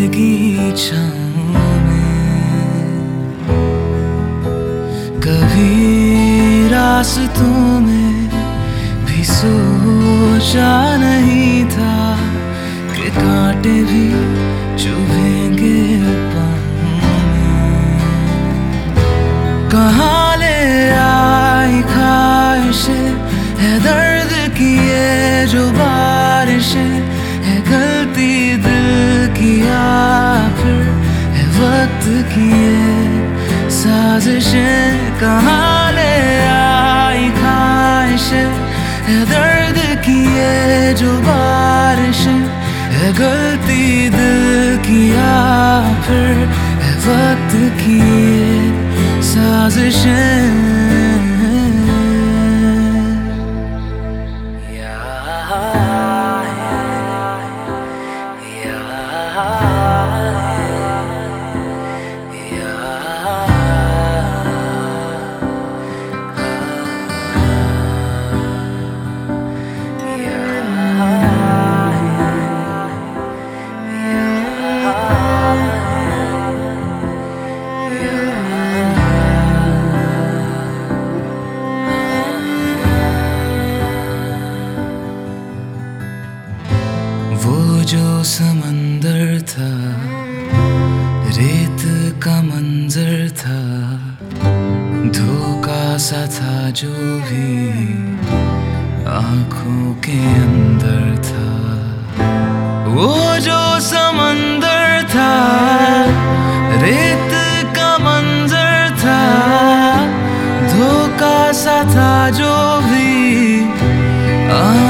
भरेगी कभी में भी सोचा नहीं था कि कांटे भी चुभेंगे कहा वक्त की ये साजिशें कहाँ ले आई ख्वाहिशें दर्द की ये जो बारिशें गलती दिल किया फिर वक्त की ये साजिशें। जो समंदर था, रेत का मंजर था, धोखा सा था जो भी आँखों के अंदर था। वो जो समंदर था, रेत का मंजर था, धोखा सा था जो भी आँखों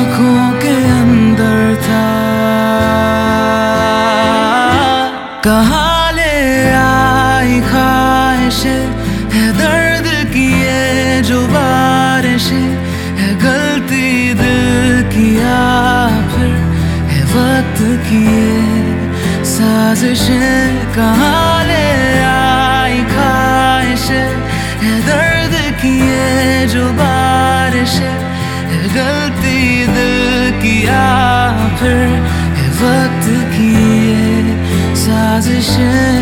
कहाँ ले आई ख्वाहिशें है दर्द की ये जो बारिशें है, गलती दिल की फिर है वक्त की ये साजिशें कहाँ ले आई ख्वाहिशें है दर्द की ये जो बारिशें है, गलती साजिशें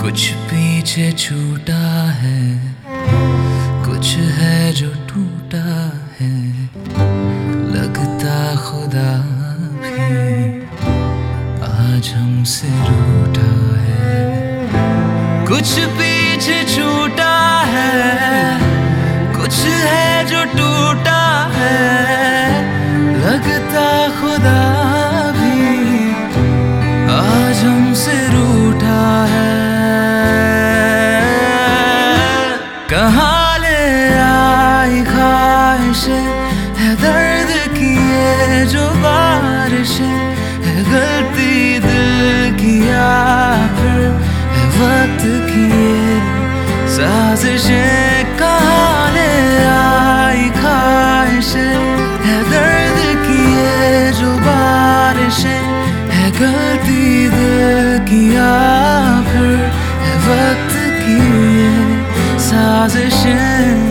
कुछ पीछे छूटा है, कुछ है जो टूटा है। लगता खुदा भी आज हमसे रूठा है। कुछ पीछे छूटा साजिशें कहाँ आई ख्वाहिशें, है दर्द की ये है गलती दिल की फिर वक्त की ये